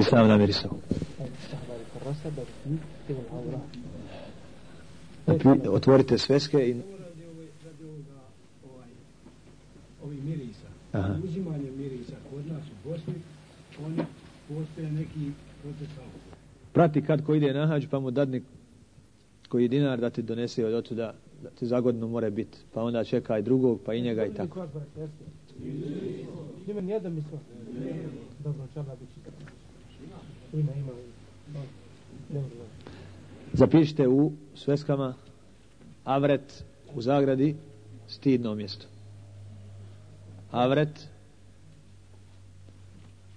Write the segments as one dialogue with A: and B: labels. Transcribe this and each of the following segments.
A: I sam namirisao. Otvorite sveske i...
B: Ovi mirisa.
A: Aha.
B: Uzimanje mirisa kod nas u Bosni, oni postoje neki proces
A: Prati kad ko ide na hađ pa mu dadni koji dinar da ti donese od otuda da ti za godinu more biti. Pa onda čeka i drugog, pa i njega i tako.
C: Dobro, čala biti. Ima, ima.
A: Zapišite u sveskama Avret u zagradi stidno mjesto. Avret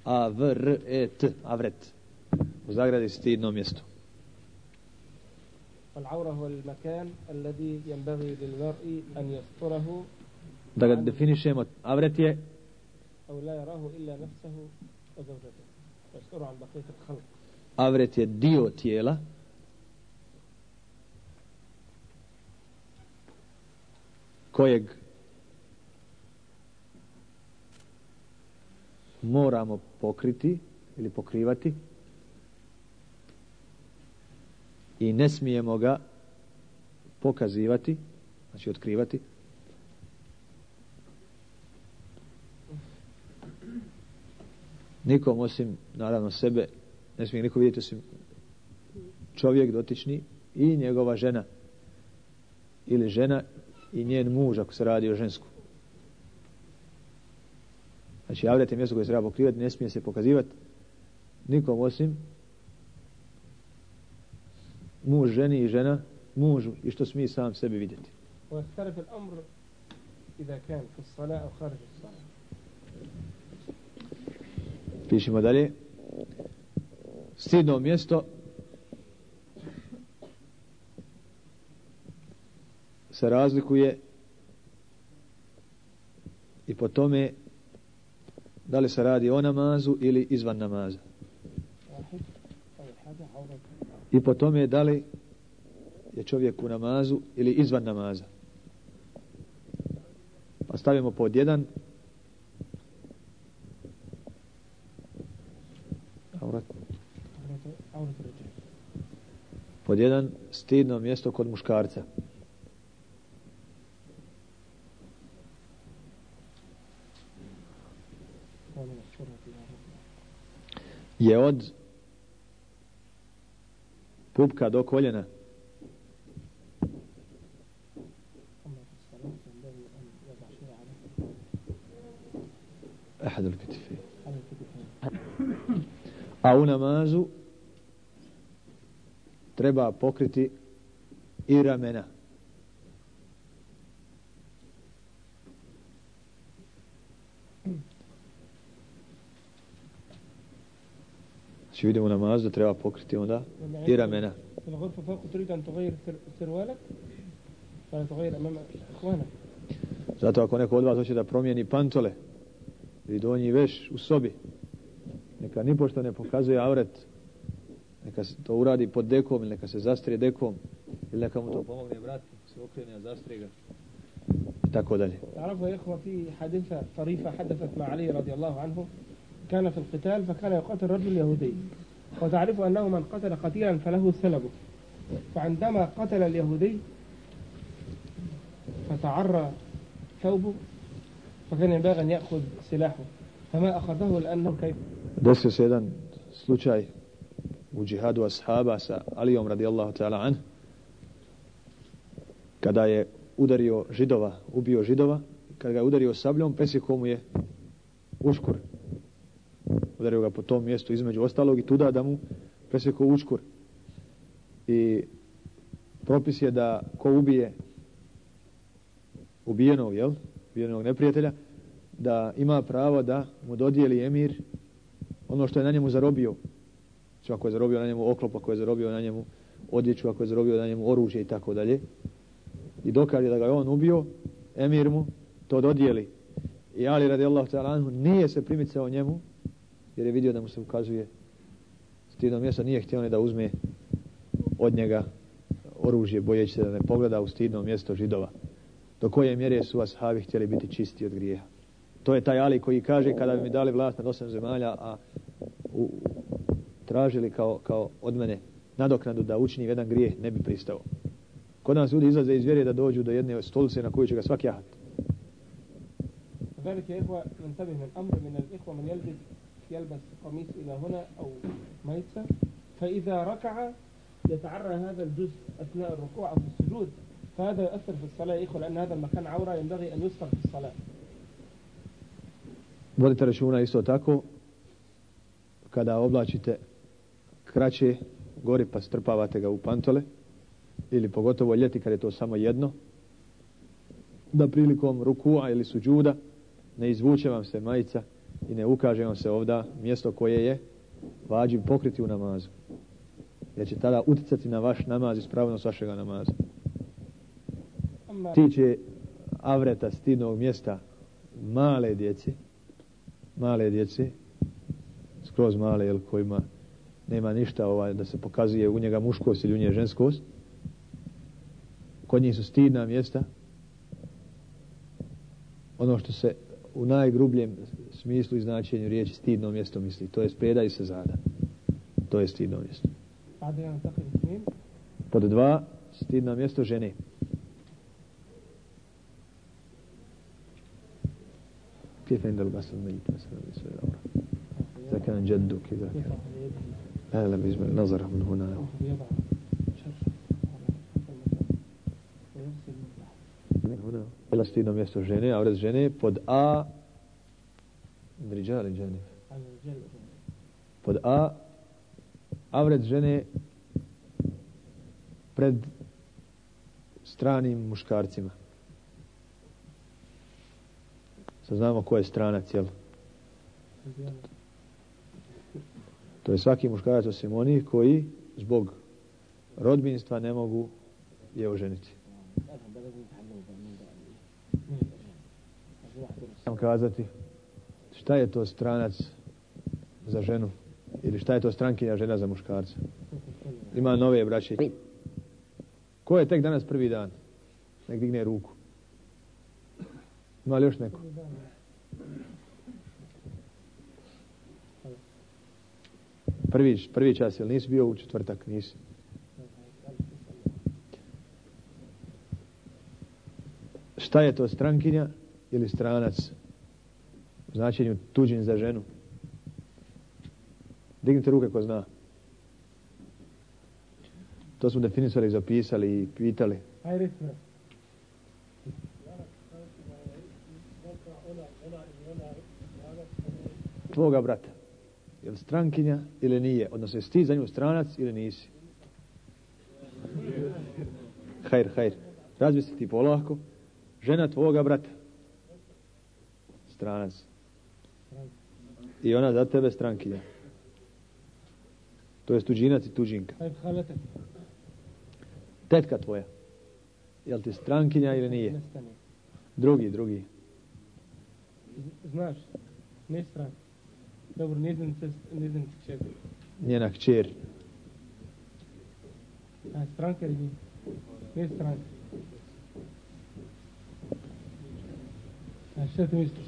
A: A V R E T Avret u zagradi stidno mjesto.
C: والعورة هو المكان الذي ينبغي للمرء أن يستره
A: Da ga definišemo, avret je
C: أو لا يراه إلا نفسه وزوجته
A: avret je dio tijela kojeg moramo pokriti ili pokrivati i ne smijemo ga pokazivati, znači otkrivati. Nikom osim, naravno, sebe, ne smije niko vidjeti osim čovjek dotični i njegova žena. Ili žena i njen muž, ako se radi o žensku. Znači, javljate mjesto koje se treba pokrivati, ne smije se pokazivati nikom osim muž ženi i žena mužu i što smije sam sebi vidjeti.
C: ويختلف الأمر إذا كان في الصلاة أو خارج الصلاة
A: Pišemo dalje. Stidno mjesto se razlikuje i po tome da li se radi o namazu ili izvan namaza. I po tome da li je čovjek u namazu ili izvan namaza. Pa stavimo pod jedan Pod jedan, stidno mjesto kod muškarca. Je od pupka do koljena. A u namazu treba pokriti i ramena. Znači vidimo namaz da treba pokriti onda i ramena. Zato ako neko od vas hoće da promijeni pantole i donji veš u sobi, neka nipošto ne pokazuje avret neka se to uradi pod dekom ili neka se zastrije dekom ili neka mu to pomogne brat, se okrene, a zastrije ga. i tako dalje.
C: تعرفوا يا إخوة في حادثة طريفة حدثت مع علي رضي الله عنه كان في القتال فكان يقاتل رجل يهودي وتعرف أنه من قتل قتيلا فله سلبه فعندما قتل اليهودي فتعرى ثوبه فكان ينبغي أن يأخذ سلاحه فما أخذه لأنه كيف
A: Desio se jedan slučaj u džihadu ashaba sa Alijom radijallahu ta'ala an kada je udario židova, ubio židova, kada ga je udario sabljom, presjekao mu je uškur. Udario ga po tom mjestu između ostalog i tuda da mu presjekao uškur. I propis je da ko ubije ubijenog, jel? Ubijenog neprijatelja, da ima pravo da mu dodijeli emir ono što je na njemu zarobio. Znači ako je zarobio na njemu oklop, ako je zarobio na njemu odjeću, ako je zarobio na njemu oružje i tako dalje. I dokaže da ga je on ubio, emir mu to dodijeli. I Ali radijallahu ta'ala nije se primicao njemu, jer je vidio da mu se ukazuje stidno mjesto, nije htio ni da uzme od njega oružje, bojeći se da ne pogleda u stidno mjesto židova. Do koje mjere su ashabi htjeli biti čisti od grijeha. To je taj Ali koji kaže kada bi mi dali vlast nad osam zemalja, a u, tražili kao, kao od mene nadoknadu da učinim jedan grijeh, ne bi pristao. Kod nas ljudi izlaze iz vjere da dođu do jedne stolice na koju će ga svaki jahat.
C: كذلك يا إخوة ننتبه من أمر من الإخوة من يلبس يلبس قميص إلى هنا أو ميسة فإذا ركع يتعرى هذا الجزء أثناء الركوع أو في السجود فهذا يؤثر في الصلاة يا إخوة لأن هذا المكان عورة ينبغي أن يستر في الصلاة
A: Vodite računa isto tako kada oblačite kraće gori pa strpavate ga u pantole ili pogotovo ljeti kad je to samo jedno da prilikom rukua ili suđuda ne izvuče vam se majica i ne ukaže vam se ovda mjesto koje je vađim pokriti u namazu jer će tada utjecati na vaš namaz i spravnost vašega namaza. Tiče avreta stidnog mjesta male djeci male djeci skroz male jel kojima nema ništa ovaj, da se pokazuje u njega muškost ili u nje ženskost. Kod njih su stidna mjesta. Ono što se u najgrubljem smislu i značenju riječi stidno mjesto misli. To je spredaj se zada. To je stidno mjesto.
C: بعد أن ننتقل الاثنين
A: Pod dva, stidno mjesto žene. كيف عند الغسل الميت مثلا بالنسبة للعورة إذا كان جدك إذا
C: يضع
A: كان
C: يده
A: لا لا بالنسبة لنظره من هنا
C: أو يضع شرشف على هذا المكان ويغسل من تحت
A: من هنا إلى stidno mjesto žene, avret žene pod A رجال جانب
C: على الرجال
A: pod A avret žene pred stranim muškarcima. Sad znamo ko je stranac, jel? To je svaki muškarac osim onih koji zbog rodbinstva ne mogu je oženiti. Sam kazati šta je to stranac za ženu ili šta je to strankinja žena za muškarca. Ima nove braće. Ko je tek danas prvi dan? Nek digne ruku. Ima li još neko? Prvi, prvi čas, jel nisi bio u četvrtak? Nisi. Šta je to strankinja ili stranac? U značenju tuđin za ženu. Dignite ruke ko zna. To smo definisali, zapisali i pitali.
C: Ajde,
A: Tvoga brata. Je li strankinja ili nije? Odnosno, jesi ti za nju stranac ili nisi? Hajr, hajr. Razmisli ti polako. Žena tvoga brata. Stranac. I ona za tebe strankinja. To je tuđinac i tuđinka. Tetka tvoja. Je Jel ti strankinja ili nije? Drugi, drugi.
C: Znaš, ne strankinja. Dobro, njezin, sest- njezin čerka.
A: Njena kćer.
C: A stranka ili nije? Ne stranka. A šta ti misliš?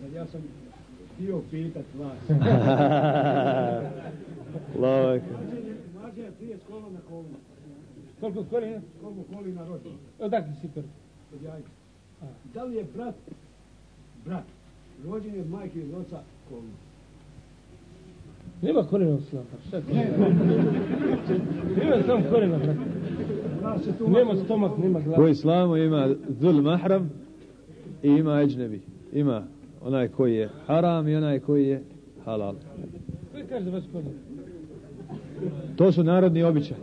B: Sad ja sam htio pitat vas.
A: Love.
B: Mlađe je prije skoro na kolima.
C: Koliko kolina?
B: Koliko kolina rođe
C: Odakle si prvi?
B: od jajka. Da li je brat, brat, rođenje majke i oca kolno.
C: Nema korijena slata, šta ti? Nema samo korijena, brate. Nema stomak, nema glava.
A: U islamu ima dhul mahram i ima eđnebi. Ima onaj koji je haram i onaj koji je halal.
C: Koji kaže vas korijena?
A: To su narodni običaj.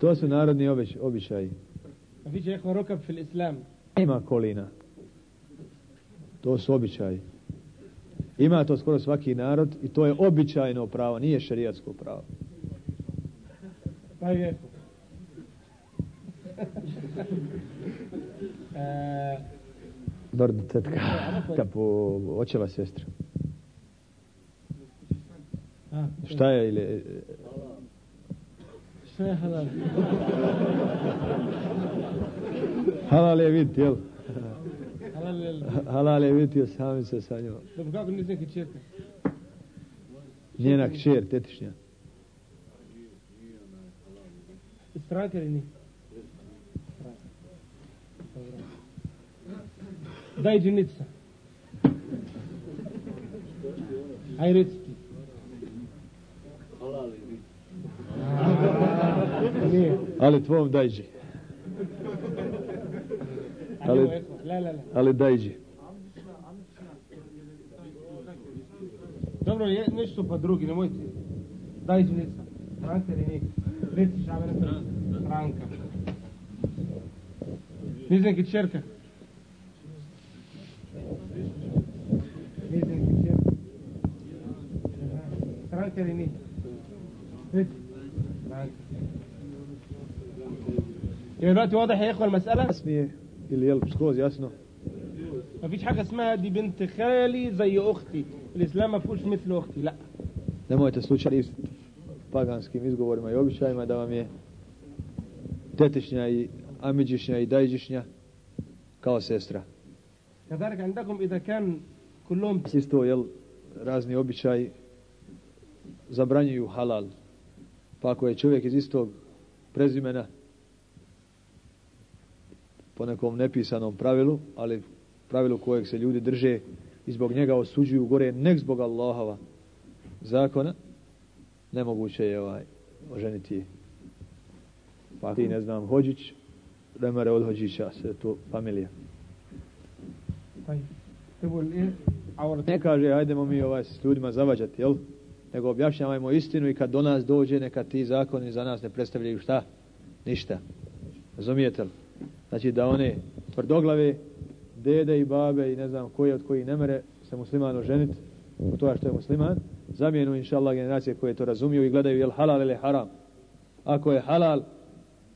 A: To su narodni običaji.
C: A vi će rekao rokab fil islam.
A: Ima kolina. To su običaj. Ima to skoro svaki narod i to je običajno pravo, nije šerijatsko pravo.
C: Pa je.
A: Dobro, tetka, kapu očeva sestra. Šta je ili...
C: Sve halal.
A: halal je vid, jel? Halal je vidio sami se sa njom.
C: Dobro, kako nije neki čerka?
A: Njena kćer, tetišnja.
C: Stranka ili nije? Daj džinica. Aj reci ti. Halal je vidio.
A: Ali tvom dajđi. Ali...
C: لا لا لا
A: قال Dajji.
C: Dobro, je, nešto pa drugi, nemojte. Dajđi lica. Franka ili nik? Lici šavena Franka. Nizinki čerka. Nizinki čerka. Franka ili nik? Lici. Franka. يا دلوقتي واضح يا اخوه المساله
A: اسمي إيه ili jel skroz jasno?
C: مفيش حاجه اسمها دي بنت خالي زي اختي الاسلام ما فيهوش مثل اختي لا
A: Nemojte slučati s paganskim izgovorima i običajima da vam je tetišnja i amiđišnja i dajđišnja kao sestra.
C: كذلك عندكم اذا كان كلهم
A: Isto, jel, razni običaji zabranjuju halal. Pa ako je čovjek iz istog prezimena po nekom nepisanom pravilu, ali pravilu kojeg se ljudi drže i zbog njega osuđuju gore nek zbog Allahova zakona, nemoguće je ovaj oženiti pa ti ne znam Hođić, remare od Hođića se to familija. Ne kaže, ajdemo mi ovaj s ljudima zavađati, jel? Nego objašnjavajmo istinu i kad do nas dođe, neka ti zakoni za nas ne predstavljaju šta? Ništa. Razumijete li? Znači da one tvrdoglave, dede i babe i ne znam koji od koji ne mere se musliman oženiti, u toga što je musliman, zamijenu inša Allah generacije koje to razumiju i gledaju jel halal ili haram. Ako je halal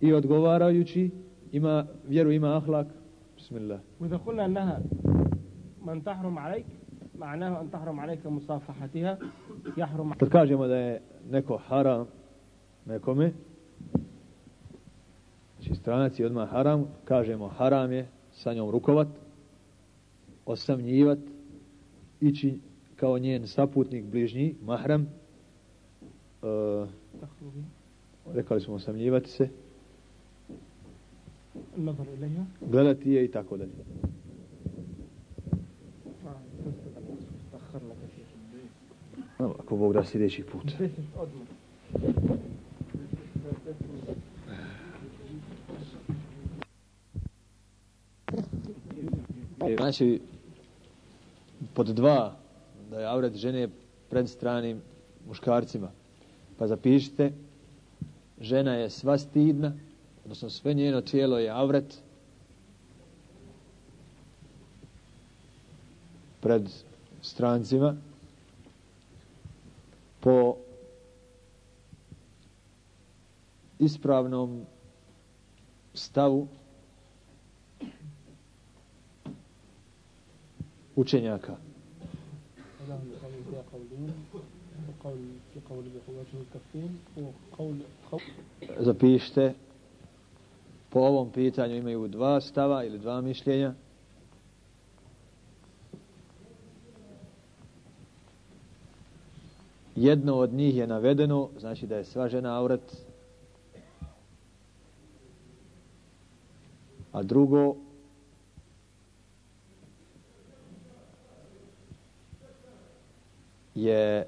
A: i odgovarajući, ima vjeru, ima ahlak, bismillah.
C: واذا قلنا انها من تحرم عليك معناه ان تحرم عليك مصافحتها يحرم
A: Kad kažemo da je neko haram nekome, Znači stranac je odmah haram, kažemo haram je sa njom rukovat, osamnjivat, ići kao njen saputnik bližnji, mahram, e, rekali smo osamnjivati se, gledati je i tako dalje. Ako Bog da sljedeći put. Znači, pod dva, da je avret žene pred stranim muškarcima. Pa zapišite, žena je sva stidna, odnosno sve njeno tijelo je avret pred strancima po ispravnom stavu učenjaka. Zapišite, po ovom pitanju imaju dva stava ili dva mišljenja. Jedno od njih je navedeno, znači da je sva žena aurat, a drugo je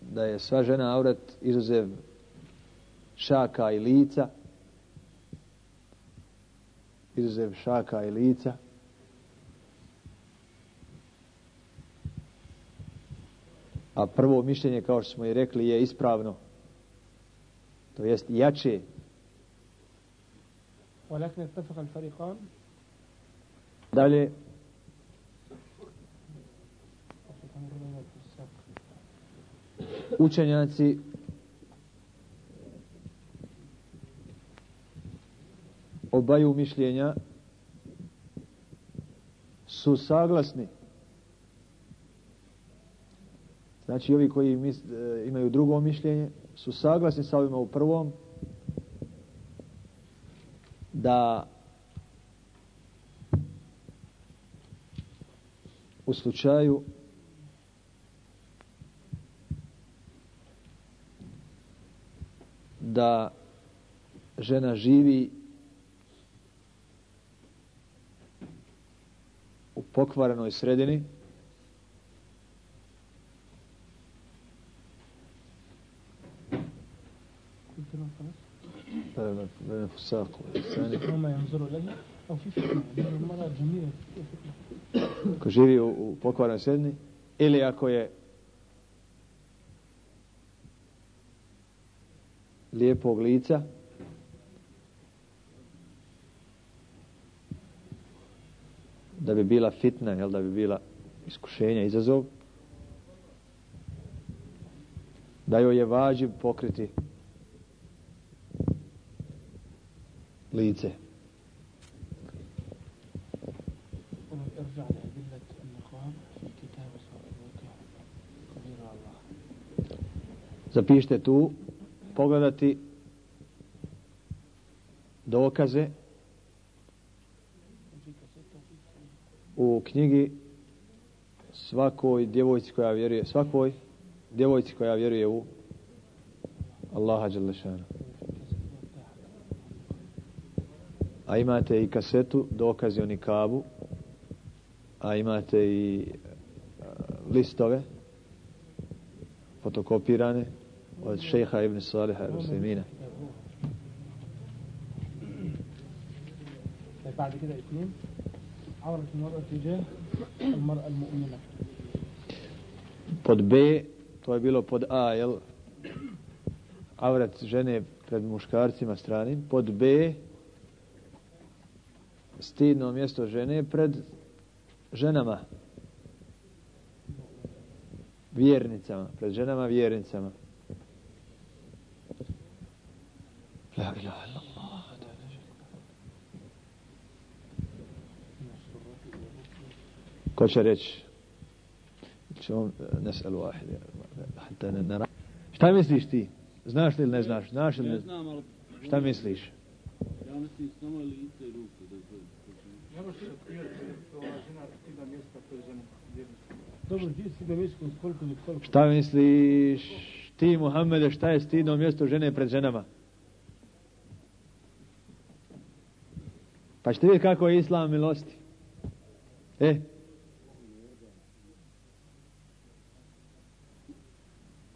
A: da je sva žena aurat izuzev šaka i lica izuzev šaka i lica. A prvo mišljenje kao što smo i rekli je ispravno to jest jače. Dalje učenjaci obaju mišljenja su saglasni. Znači ovi koji e, imaju drugo mišljenje su saglasni sa ovima u prvom da u slučaju da žena živi u pokvarenoj sredini
C: قلت له خلاص
A: بين بين الفساق والثاني
C: هم ينظروا إليها أو في فتنة يعني المرأة جميلة في فتنة
A: ko živi u, u pokvarenoj sredini ili ako je lijepog lica. Da bi bila fitna, jel, da bi bila iskušenja, izazov. Da joj je važiv pokriti lice. Zapišite tu pogledati dokaze u knjigi svakoj djevojci koja vjeruje, svakoj djevojci koja vjeruje u Allaha Đalešana A imate i kasetu dokazi o nikabu, a imate i listove fotokopirane od šeha Ibn Saliha Rusimina.
C: طيب بعد كده اثنين عورة المرأة تجاه المرأة المؤمنة
A: Pod B, to je bilo pod A, jel? Avret žene pred muškarcima stranim. Pod B, stidno mjesto žene pred ženama. Vjernicama, pred ženama vjernicama. Ko će reći? Ćemo nes'al wahid. Hatta nara. Šta misliš ti? Znaš li ili ne znaš? Znaš ili
D: Ne
A: ne?
D: znam, ali
A: Šta misliš?
D: ja mislim samo lice i ruke. Da, da,
B: Ne može se otkrijati ova žena stida mjesta koje žena.
C: Dobro, gdje si da misliš koliko je koliko?
A: Šta misliš ti, Muhammede, šta je stidno mjesto žene pred ženama? Pa ćete vidjeti kako je islam milosti. E?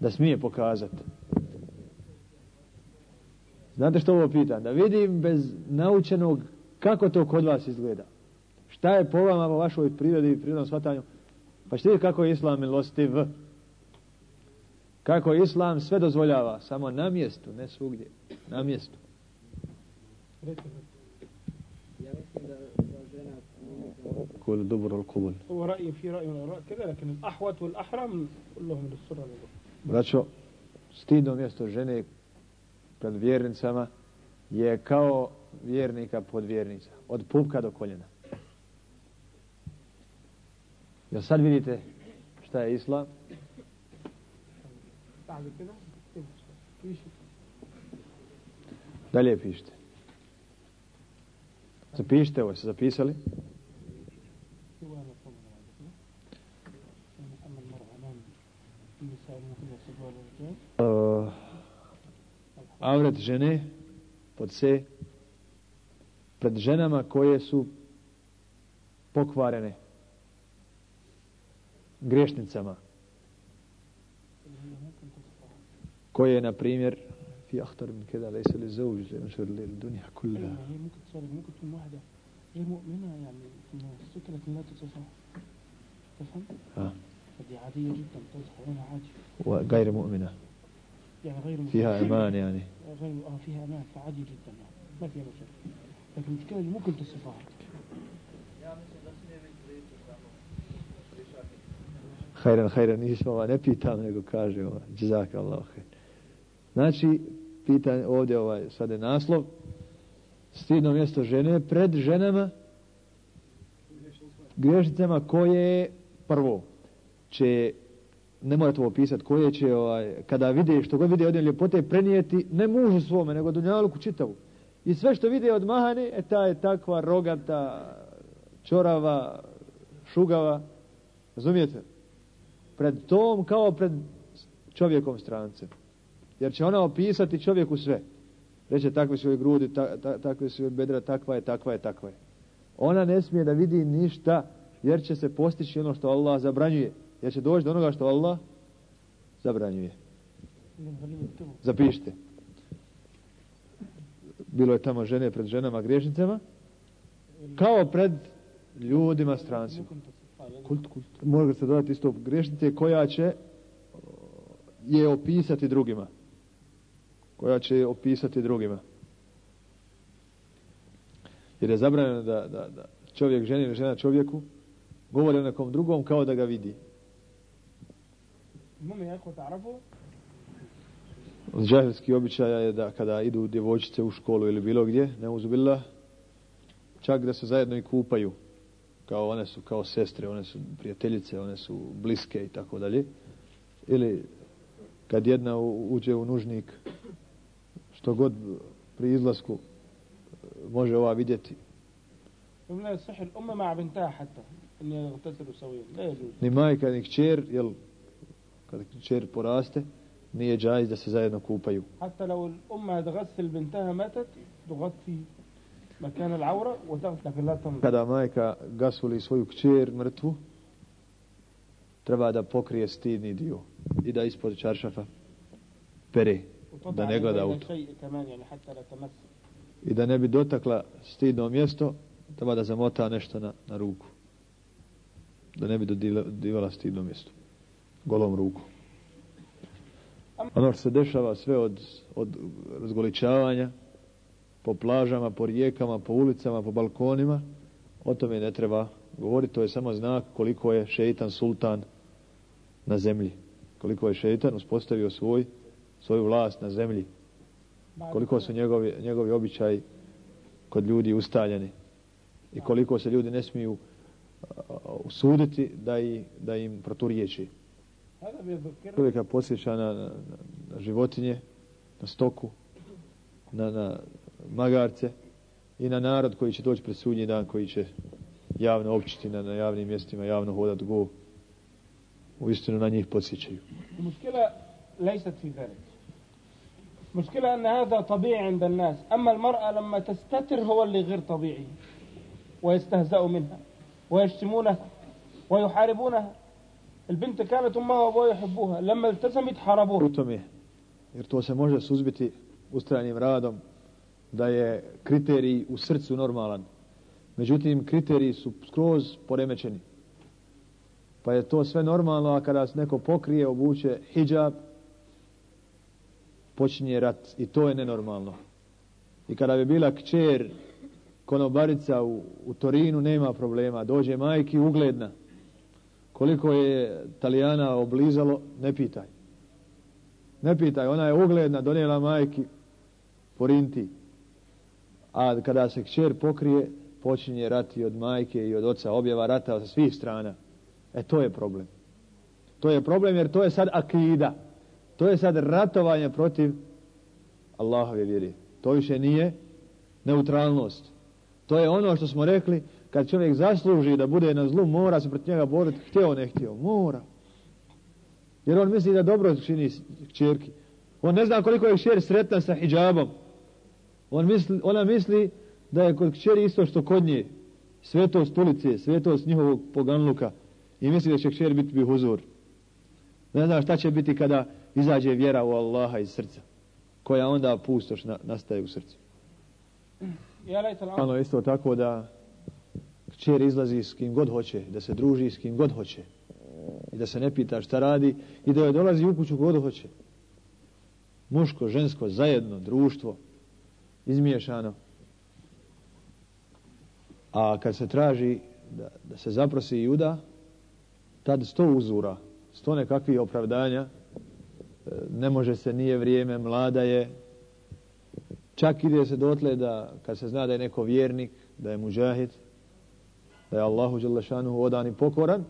A: da smije pokazati znate što ovo pitam da vidim bez naučenog kako to kod vas izgleda šta je po vama po vašoj prirodi i prirodnom shvatanju pa ćete vidjeti kako je islam milostiv kako islam sve dozvoljava samo na mjestu ne svugdje na mjestu كل دبر القبل
C: هو رأي في رأي من الآراء كذا لكن الأحوط والأحرم كلهم للسرة للركب
A: Braćo, stidno mjesto žene pred vjernicama je kao vjernika pod vjernica. Od pupka do koljena. Jel sad vidite šta je islam? Dalje pišite. Zapišite ovo, se zapisali? Uh, avret žene pod se pred ženama koje su pokvarene grešnicama koje na primjer في أخطر من كده ليس للزوج ينشر للدنيا كلها
C: يعني هي ممكن تصير ممكن تكون واحدة. غير مؤمنة يعني لكن لا تتصفح تفهم؟
A: آه.
C: فدي عادية جدا هنا عادي.
A: وغير مؤمنة.
C: يعني غير مؤمنة.
A: فيها إيمان يعني
C: غير اه فيها امان فعادي جدا يعني ما فيها مشاكل لكن المشكله اللي ممكن تصفها
A: Hajran, hajran, nismo ova, ne pitam, nego kaže ova, džizaka Allah. Znači, pitanje, ovdje ovaj, sad je naslov, stidno mjesto žene pred ženama, griješnicama koje prvo će ne mora to opisati koje će ovaj, kada vide što god vide od ljepote prenijeti ne mužu svome nego dunjaluku čitavu. I sve što vide od mahane e ta je takva rogata čorava šugava razumijete? Pred tom kao pred čovjekom strancem jer će ona opisati čovjeku sve. Reće takve su joj grudi ta, ta, takve su joj bedra takva je takva je takva je. Ona ne smije da vidi ništa jer će se postići ono što Allah zabranjuje jer će doći do onoga što Allah zabranjuje. Zapišite. Bilo je tamo žene pred ženama griješnicama kao pred ljudima strancima. Kult, kult. može se dodati isto griješnice koja će je opisati drugima. Koja će je opisati drugima. Jer je zabranjeno da, da, da čovjek ženi ili žena čovjeku govori o nekom drugom kao da ga vidi od džahilskih običaja je da kada idu djevojčice u školu ili bilo gdje, ne uzubila, čak da se zajedno i kupaju. Kao one su kao sestre, one su prijateljice, one su bliske i tako dalje. Ili kad jedna uđe u nužnik, što god pri izlasku može ova vidjeti. Ni majka, ni kćer, jel, kada kćer poraste, nije džajz da se zajedno kupaju.
C: Hatta al-umma bintaha matat, al-awra wa.
A: Kada majka gasuli svoju kćer mrtvu, treba da pokrije stidni dio i da ispod čaršafa pere, da ne gleda u to. I da ne bi dotakla stidno mjesto, treba da zamota nešto na, na ruku. Da ne bi dodivala stidno mjesto. Golom ruku. Ono što se dešava sve od, od razgoličavanja po plažama, po rijekama, po ulicama, po balkonima, o tome ne treba govoriti. To je samo znak koliko je šeitan sultan na zemlji. Koliko je šeitan uspostavio svoj, svoju vlast na zemlji. Koliko su njegovi, njegovi običaji kod ljudi ustaljeni. I koliko se ljudi ne smiju usuditi da, i, da im proturiječi Čovjeka posjeća na, na, na životinje, na stoku, na, na magarce i na narod koji će doći pred sudnji dan, koji će javno općiti na, na javnim mjestima, javno hodati go. U istinu na njih podsjećaju.
C: Muskela lejsat fi velik. Muskila je hada tabi'i inda nas. Amma al mar'a lama testatir hova li gir tabi'i. Wa jestahzao minha. Wa ještimuna. Wa juharibunaha. البنت كانت امها وابوها يحبوها لما التزمت حاربوها
A: u tome jer to se može suzbiti ustrajanim radom da je kriterij u srcu normalan međutim kriteriji su skroz poremećeni pa je to sve normalno a kada se neko pokrije obuče hijab počinje rat i to je nenormalno i kada bi bila kćer konobarica u, u Torinu nema problema dođe majki ugledna koliko je Italijana oblizalo, ne pitaj. Ne pitaj, ona je ugledna, donijela majki porinti. A kada se kćer pokrije, počinje rati od majke i od oca, objava rata sa svih strana. E to je problem. To je problem jer to je sad akida. To je sad ratovanje protiv Allahove vjeri. To više nije neutralnost. To je ono što smo rekli, kad čovjek zasluži da bude na zlu, mora se protiv njega boriti, htio ne htio, mora. Jer on misli da dobro čini kćerki. On ne zna koliko je kćer sretna sa hijabom. On misli, ona misli da je kod kćeri isto što kod nje. Svetost ulice, svetost njihovog poganluka. I misli da će kćer biti bi huzur. Ne zna šta će biti kada izađe vjera u Allaha iz srca. Koja onda pustoš na, nastaje u srcu. Ono isto tako da kćer izlazi s kim god hoće, da se druži s kim god hoće i da se ne pita šta radi i da joj dolazi u kuću god hoće. Muško, žensko, zajedno, društvo, izmiješano. A kad se traži da, da se zaprosi i tad sto uzura, sto nekakvih opravdanja, e, ne može se, nije vrijeme, mlada je, Čak ide se dotle da kad se zna da je neko vjernik, da je muđahid, da je Allahu Đelešanuhu odan i pokoran,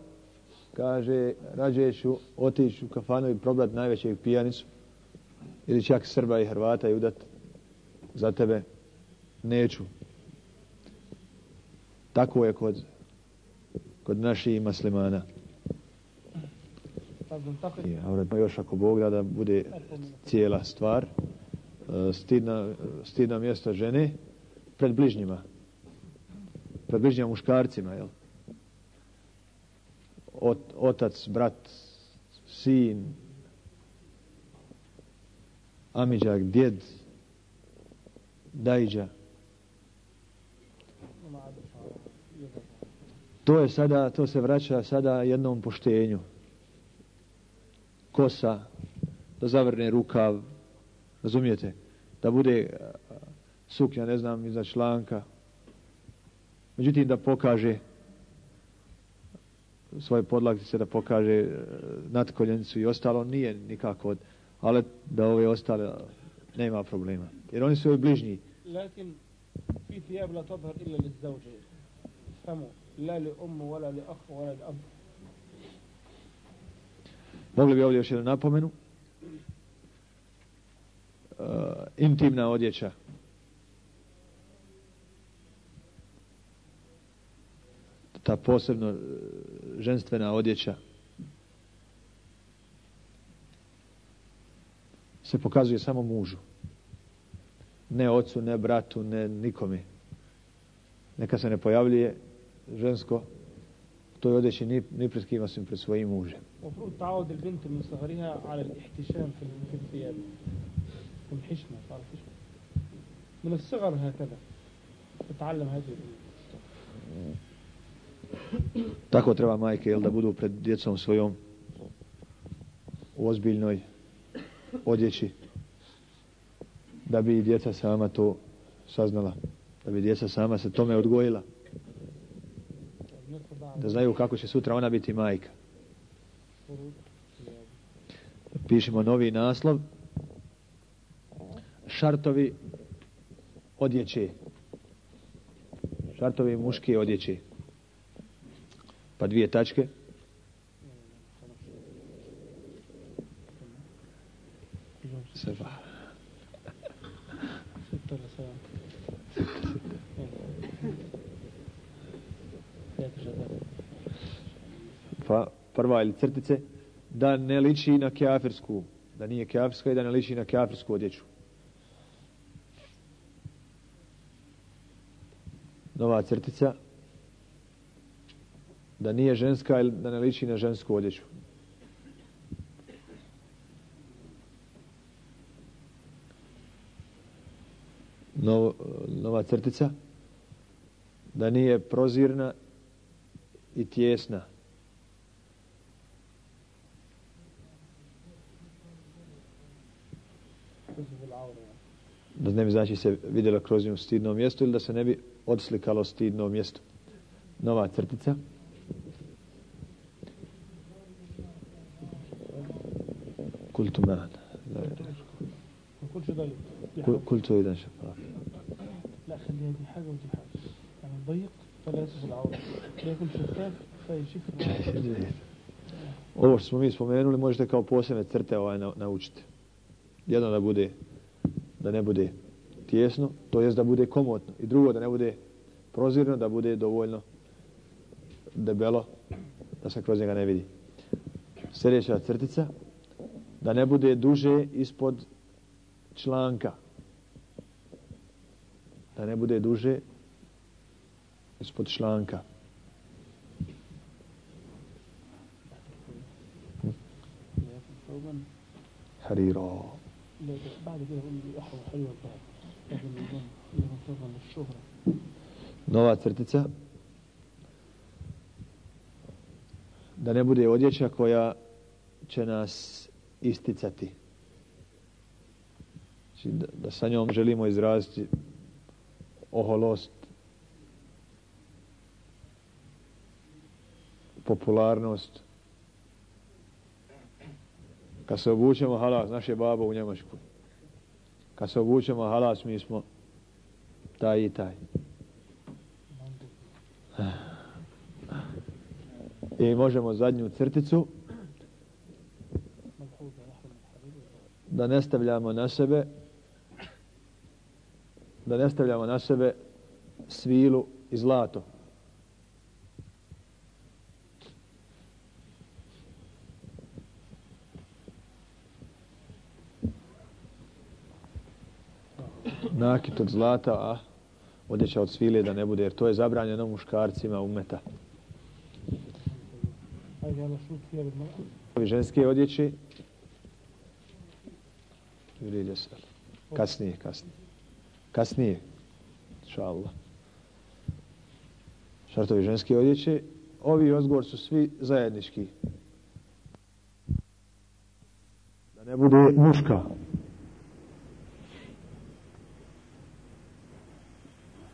A: kaže, rađe ću otići u kafanu i probrat najvećeg pijanicu, ili čak Srba i Hrvata i udat za tebe, neću. Tako je kod, kod naših muslimana. I, još ako Bog da, da bude cijela stvar, e, stidna, stidna mjesta žene pred bližnjima približnja muškarcima, jel? Ot, otac, brat, sin, amiđak, djed, dajđa. To je sada, to se vraća sada jednom poštenju. Kosa, da zavrne rukav, razumijete? Da bude suknja, ne znam, iza članka, Međutim, da pokaže svoje podlaktice, da pokaže e, natkoljenicu i ostalo, nije nikako od, ali da ove ostale nema problema. Jer oni su joj bližnji.
C: Lakin, fi thijab la illa li la li wala li akhu, wala li abu.
A: Mogli bi ovdje još jednu napomenu. Uh, intimna odjeća. Ta posebno uh, ženstvena odjeća se pokazuje samo mužu. Ne ocu, ne bratu, ne nikome. Neka se ne pojavljuje žensko u toj odjeći ni, ni pred kim osim pred svojim mužem.
C: المفروض تعود البنت من صغرها على الاحتشام في في الثياب والحشمة تعرف الحشمة من الصغر هكذا تتعلم هذه
A: Tako treba majke, jel, da budu pred djecom svojom u ozbiljnoj odjeći, da bi djeca sama to saznala, da bi djeca sama se tome odgojila, da znaju kako će sutra ona biti majka. Pišemo novi naslov, šartovi odjeće, šartovi muške odjeće pa dvije tačke. Pa prva ili crtice da ne liči na Keafirsku, da nije keafirska i da ne liči na keafirsku odjeću. Nova crtica da nije ženska ili da ne liči na žensku odjeću. No, nova crtica da nije prozirna i tjesna. Da ne bi znači se vidjela kroz nju stidno mjesto ili da se ne bi odslikalo stidno mjesto. Nova crtica. Kultu man.
C: ما كلش ضيق دي
A: Kul-
C: حاجة.
A: Kultu jedan šafak.
C: لا خليها دي حاجة ودي حاجة يعني ضيق فلا يصف العورة لا يكون شفاف فيشف العورة
A: Ovo što smo mi spomenuli možete kao posebne crte ovaj na- naučiti. Jedno da bude da ne bude tijesno, to jest da bude komotno. I drugo da ne bude prozirno, da bude dovoljno debelo, da se kroz njega ne vidi. Sljedeća crtica, da ne bude duže ispod članka. Da ne bude duže ispod članka.
C: لا يكون ثوبا
A: Hariro.
C: لا ده- بعد كده يقول لي أحوى حلوة الذهب لكن يكون يكون ثوبا للشهرة
A: Nova crtica. Da ne bude odjeća koja će nas isticati. Znači da, da sa njom želimo izraziti oholost, popularnost. Kad se obučemo, hala, naš je babo u Njemačku. kad se obučemo halas mi smo taj i taj i možemo zadnju crticu da ne stavljamo na sebe da ne stavljamo na sebe svilu i zlato. Nakit od zlata, a odjeća od svile da ne bude, jer to je zabranjeno muškarcima umeta. Ovi ženske odjeći Yuri Jasal. Kasnije, kasnije. Kasnije. Inša Allah. Šartovi ženske odjeće. Ovi ozgor su svi zajednički. Da ne bude muška.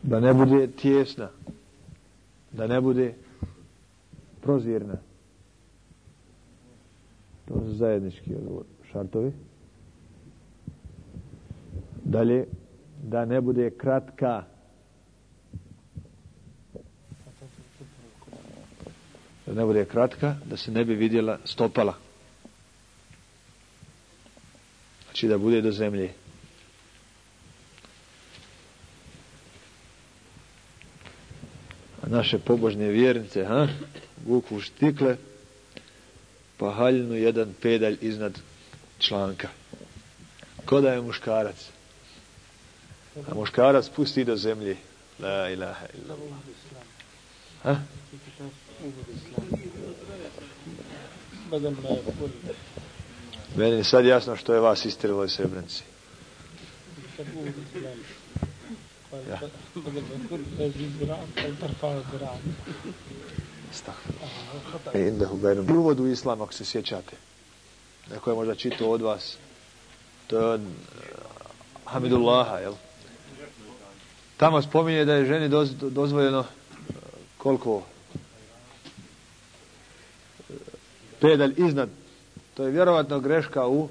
A: Da ne bude tjesna. Da ne bude prozirna. To su zajednički odgovor. Šartovi. Dalje, da ne bude kratka. Da ne bude kratka, da se ne bi vidjela stopala. Znači da bude do zemlje. A naše pobožne vjernice, ha? Vuku štikle, pa haljinu jedan pedalj iznad članka. Ko da je muškarac a muškarac pusti do zemlje. La ilaha illallah. Ha? Meni je sad jasno što je vas istrilo iz
C: srebrenci. Ja.
A: E, uvodu islam, ako se sjećate. Neko je možda čitao od vas. To je od eh, Hamidullaha, jel? Tamo spominje da je ženi doz, dozvoljeno uh, koliko? Pedalj iznad. To je vjerovatno greška u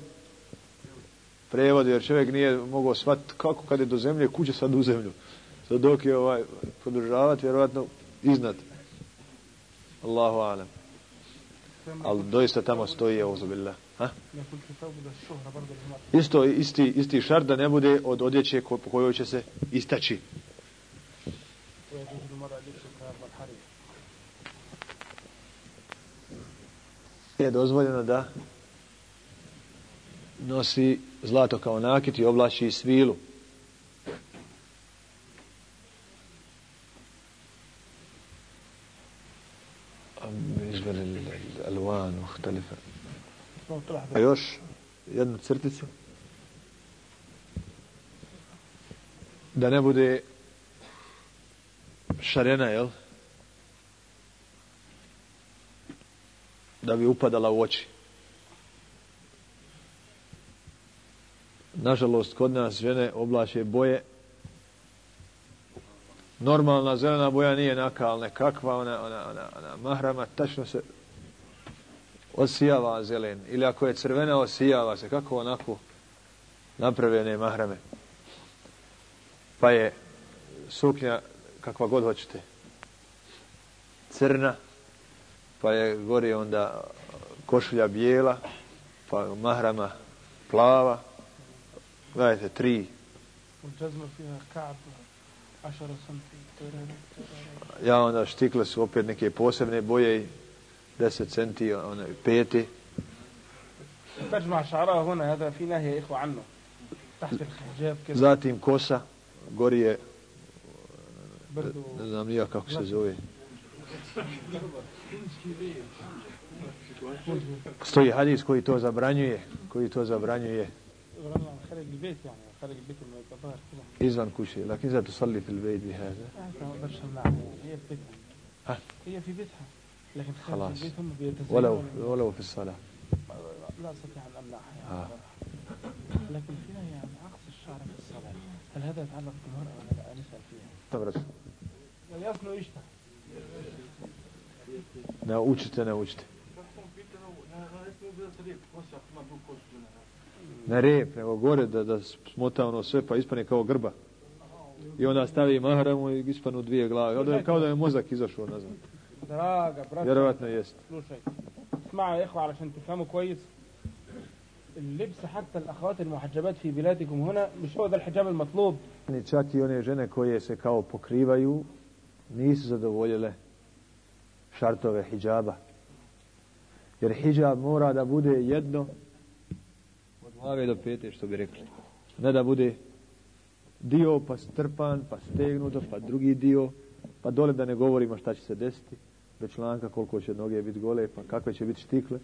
A: prevodu, jer čovjek nije mogao shvatiti kako kad je do zemlje, kuće sad u zemlju. Sad dok je ovaj podržavati, vjerovatno iznad. Allahu alam. Ali doista tamo stoji auzubillah. Ha?
C: يقول كتاب للشهرة برضه المرأة
A: Isto, isti, isti šart da ne bude od odjeće ko, po kojoj će se istaći.
C: ويجوز للمرأة لبس الثياب والحرير
A: Je dozvoljeno da nosi zlato kao nakit i oblači svilu. بالنسبة للألوان مختلفة
C: لو طلع
A: a još jednu crticu. Da ne bude šarena, jel? Da bi upadala u oči. Nažalost, kod nas žene oblače boje. Normalna zelena boja nije nakalne. Kakva ona, ona, ona, ona mahrama, tačno se osijava zelen. Ili ako je crvena, osijava se. Kako onako napravljene mahrame? Pa je suknja kakva god hoćete. Crna, pa je gori onda košulja bijela, pa mahrama plava. Gledajte, tri. Ja onda štikle su opet neke posebne boje i 10 centi one peti
C: تجمع شعرها هنا هذا في نهي يا إخوة عنه تحت الحجاب كده
A: zatim kosa gori je
C: برضه
A: ne znam nija kako se zove Stoji hadis koji to zabranjuje, koji to zabranjuje
C: يغلى عن خارج البيت يعني خارج البيت لما يبقى ظاهر كده
A: izvan kuće. Lakin za tusalli fil bejt bi hada.
C: يعني ما اقدرش امنعها يعني هي في بيتها
A: ها؟
C: هي في بيتها لكن خارج
A: خلاص.
C: البيت هم بيتزينوا
A: ولو ولو في الصلاة.
C: لا استطيع ان امنعها يعني
A: آه.
C: لكن فيها يعني عقص الشعر في الصلاه هل هذا يتعلق بالمراه ولا لا نسال فيها
A: Dobro.
C: يعني يصنع ايشتا
A: Naučite, naučite. Ne rep, nego gore da, da smota ono sve pa ispane kao grba. I onda stavi mahramu i ispanu dvije glave. Onda je kao da je mozak izašao nazad.
C: Draga, brate.
A: Vjerovatno jeste.
C: Slušaj. اسمعوا يا إخوة علشان تفهموا كويس اللبس il muhađabat fi biladikum huna, mi مش da l'hađab il matlub.
A: ni čak i one žene koje se kao pokrivaju nisu zadovoljile šartove hijjaba. Jer hijjab mora da bude jedno od glave do pete, što bi rekli. Ne da bude dio, pa strpan, pa stegnuto, pa drugi dio, pa dole da ne govorimo šta će se desiti do članka, koliko će noge biti gole, pa kakve će biti štikle,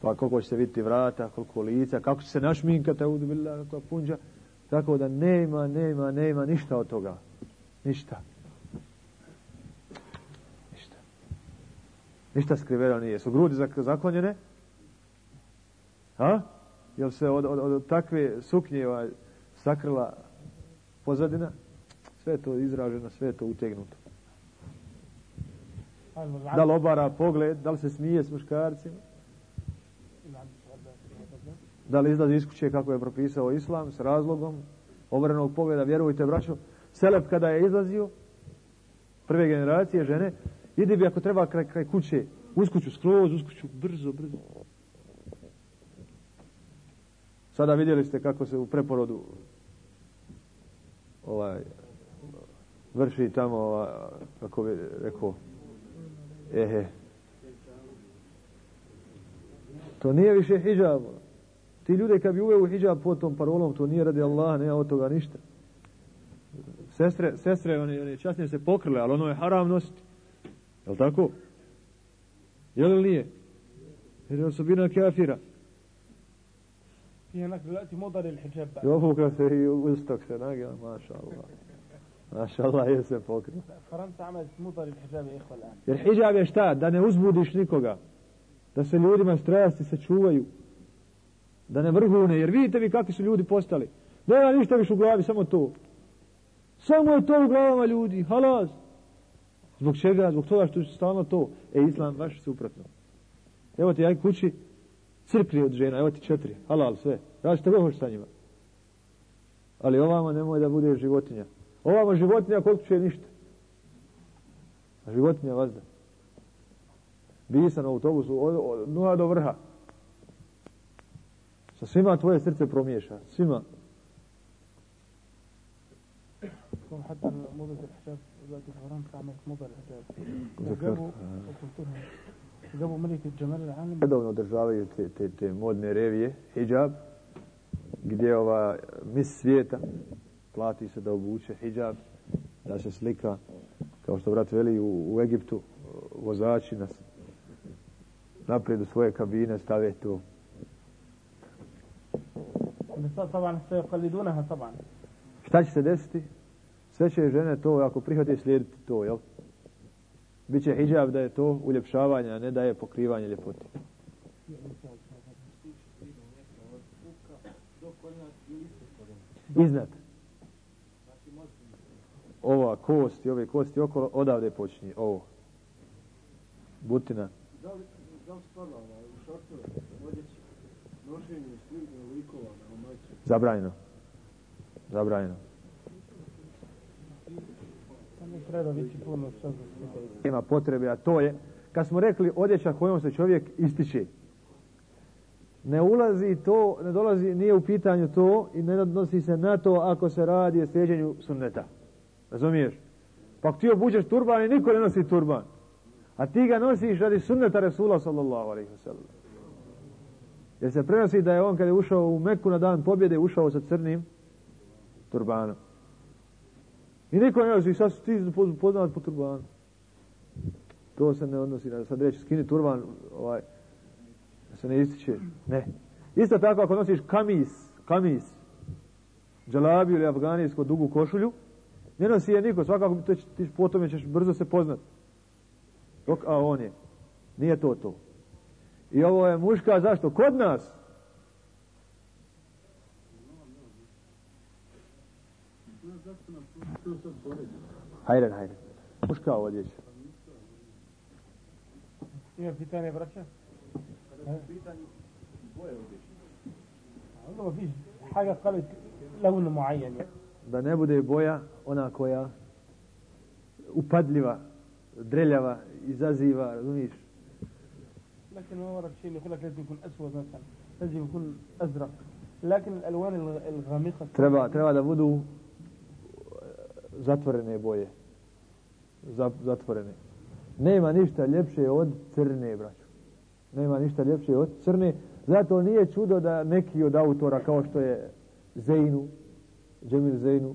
A: pa koliko će se vidjeti vrata, koliko lica, kako će se našminkati, audu billah, kakva punđa. Tako da nema, nema, nema ništa od toga. Ništa. Ništa. Ništa skriveno nije. Su grudi zak- zaklonjene? A? Jel se od, od, od takve suknje ovaj, sakrila pozadina? Sve je to izraženo, sve je to utegnuto. Da li obara pogled, da li se smije s muškarcima, da li izlazi iz kuće kako je propisao Islam s razlogom obrenog pogleda, vjerujte braćo, Selep kada je izlazio, prve generacije žene, idi bi ako treba kraj, kraj kuće, uz kuću, skroz uz kuću, brzo, brzo. Sada vidjeli ste kako se u preporodu ovaj, vrši tamo, ovaj, kako bi rekao, ehe, to nije više hijab. Ti ljude kad bi uveo hijab pod tom parolom, to nije radi Allaha, nema od toga ništa. Sestre, sestre, one, one časnije se pokrile, ali ono je haram nositi. Je li tako? Je li nije? Jer je osobina kafira.
C: في هناك دلوقتي موضة للحجاب بقى
A: Jovuka se i ustok se nagila, maša Allah. Maša Allah je se pokrila. Jer hijab je šta? Da ne uzbudiš nikoga. Da se ljudima strasti sačuvaju. Da ne vrhune. Jer vidite vi kakvi su ljudi postali. Nema ništa više u glavi, samo to. Samo je to u glavama ljudi. halas. Zbog čega? Zbog toga što je stalno to. E, Islam baš suprotno. Evo ti aj kući, crkli od žena, evo ti četiri, halal sve. Radi što hoćeš sa njima. Ali ovamo nemoj da bude životinja. Ovamo životinja koliko će ništa. A životinja vazda. Bisan u autobusu od, od nula do vrha. Sa svima tvoje srce promiješa. Svima.
C: حتى موضة الحجاب دلوقتي في فرنسا عملت موضة للحجاب
A: ذكرت.
C: جابوا قلت لهم جابوا ملكة جمال العالم
A: Redovno održavaju te, te, te modne revije, hijab, gdje ova mis svijeta plati se da obuče hijab, da se slika, kao što brat veli u, u Egiptu, uh, vozači nas naprijed u svoje kabine stave
C: tu.
A: Šta će se desiti? Sve će žene to, ako prihvate, slijediti to, jel? Biće hijab da je to uljepšavanje, a ne da je pokrivanje ljepoti. Iznad. Ova kost i ove kosti okolo, odavde počinje. Ovo. Butina.
B: Da li, da li spada ovaj, u šartove nošenje slike likova na majicu?
A: Zabranjeno. Zabranjeno.
C: treba biti puno.
A: Ima potrebe, a to je, kad smo rekli odjeća kojom se čovjek ističe, ne ulazi to, ne dolazi, nije u pitanju to i ne odnosi se na to ako se radi o slijeđenju sunneta. Razumiješ? Pa ti obučeš turban i niko ne nosi turban. A ti ga nosiš radi sunneta Resula sallallahu alaihi wa sallam. Jer se prenosi da je on kad je ušao u Meku na dan pobjede ušao sa crnim turbanom. I niko ne nosi, sad su ti poznat po turbanu. To se ne odnosi na sad reći skini turban, ovaj, da se ne ističe. Ne. Isto tako ako nosiš kamis, kamis, dželabiju ili afganijsku dugu košulju, ne nosi je niko, svakako to će, ti po tome ćeš brzo se poznat. Dok, a on je. Nije to to. I ovo je muška, zašto? Kod nas. Hajde, hajde. Muška odjeća.
C: Ima pitanje, braća? Kada su pitanje, boje odjeća. Ono, hajde.
A: Da ne bude boja ona koja upadljiva, dreljava, izaziva, razumiješ?
C: لكن ما ورد شيء يقول لك لازم يكون أسود مثلا لازم يكون أزرق لكن الألوان الغ- الغامقة
A: Treba, treba da budu e, zatvorene boje. Za- Zatvorene. Nema ništa ljepše od crne, braću. Nema ništa ljepše od crne. Zato nije čudo da neki od autora, kao što je Zeynu, Džemil Zeynu,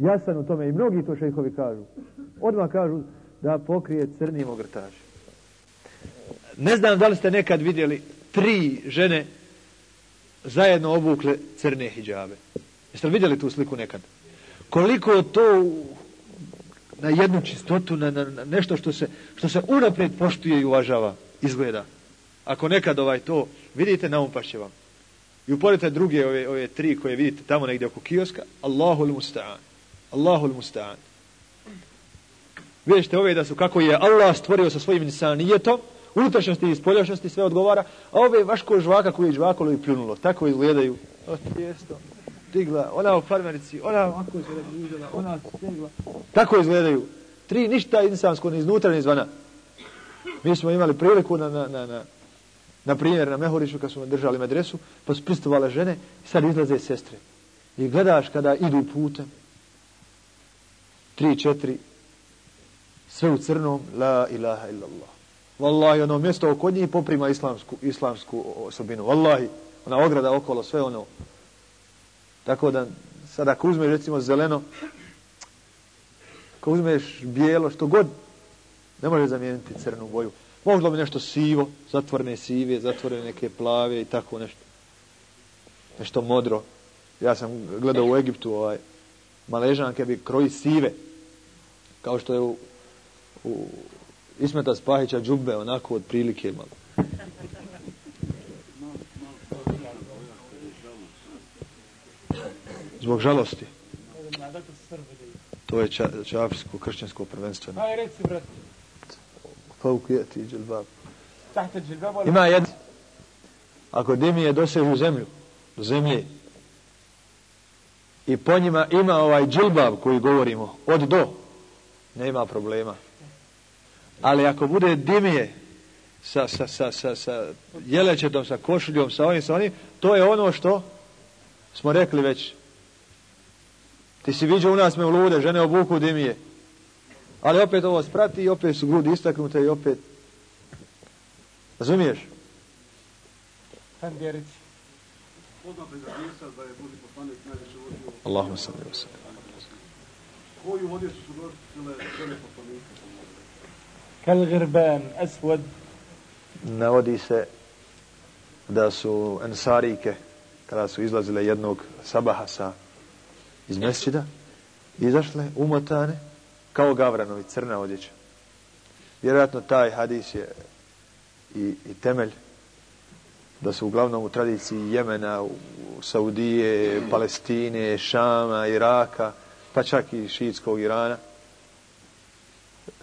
A: jasan u tome i mnogi to šejhovi kažu. Odmah kažu da pokrije crnim ogrtačem. Ne znam da li ste nekad vidjeli tri žene zajedno obukle crne hijabe. Jeste li vidjeli tu sliku nekad? Koliko to na jednu čistotu, na, na, na nešto što se, što se unaprijed poštuje i uvažava, izgleda. Ako nekad ovaj to vidite, naumpašće vam. I uporedite druge ove, ove tri koje vidite tamo negdje oko kioska, Allahul musta'an. Allahul musta'an. Vidite ove da su kako je Allah stvorio sa svojim insanijetom, unutrašnjosti i spoljašnjosti sve odgovara, a ove vaško žvaka koji je žvakalo i pljunulo. Tako izgledaju. O, tijesto, digla, ona u farmerici, ona ovako razlužila, ona stegla. Tako izgledaju. Tri ništa insansko, ni iznutra, ni izvana. Mi smo imali priliku na, na, na, na, na primjer na Mehurišu kad smo držali medresu, pa su pristovale žene i sad izlaze sestre. I gledaš kada idu putem, tri, četiri, sve u crnom, la ilaha illallah. Wallahi, ono mjesto oko njih poprima islamsku, islamsku osobinu. Wallahi, ona ograda okolo, sve ono. Tako da, sad ako uzmeš recimo zeleno, ako uzmeš bijelo, što god, ne može zamijeniti crnu boju. Moglo bi nešto sivo, zatvorene sive, zatvorene neke plave i tako nešto. Nešto modro. Ja sam gledao u Egiptu, ovaj, maležanke bi kroji sive, kao što je u, u Ismeta Spahića džube, onako otprilike malo. Zbog žalosti. To je ča, kršćansko prvenstveno.
C: Aj reci brate.
A: Fauk je ti džilbab.
C: Tahta džilbab.
A: Ima jedna. Ako dimije u zemlju, do zemlje, i po njima ima ovaj džilbab koji govorimo, od do, nema problema. Ali ako bude dimije sa, sa, sa, sa, sa jelećetom, sa košuljom, sa onim, sa onim, to je ono što smo rekli već. Ti si viđao u nas me lude, žene obuku dimije. Ali opet ovo sprati i opet su grudi istaknute i opet... Razumiješ?
B: Odmah da je
A: Allahumma salli wa sallam
B: odjeću su nosile žene poslanika?
C: Kal grban, aswad.
A: Navodi se da su ensarike, kada su izlazile jednog sabaha sa iz mesčida, izašle umotane kao gavranovi, crna odjeća. Vjerojatno taj hadis je i, i temelj da su uglavnom u tradiciji Jemena, u Saudije, Palestine, Šama, Iraka pa čak i šiitskog Irana,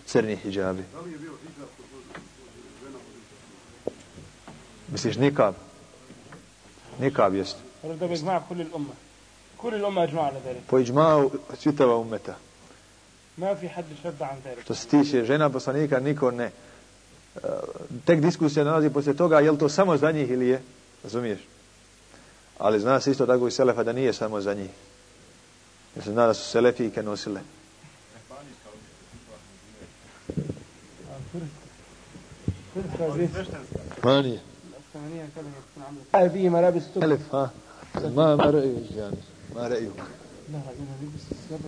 A: crni hijabi. Misliš nikab? Nikab jest.
C: Da bi
A: Po iđmao čitava umeta. Što se tiče žena poslanika, niko ne. E, tek diskusija nalazi poslije toga, je li to samo za njih ili je? Razumiješ? Ali zna se isto tako i Selefa da nije samo za njih. Jer se zna da su Selefijke nosile.
C: فرصة زي
A: Manije.
C: الثانية كذا تكون عاملة هذه ملابس تبقى
A: Selef, ha? Ma, ma reju, yani. Ma reju.
C: لا أنا لبس الثياب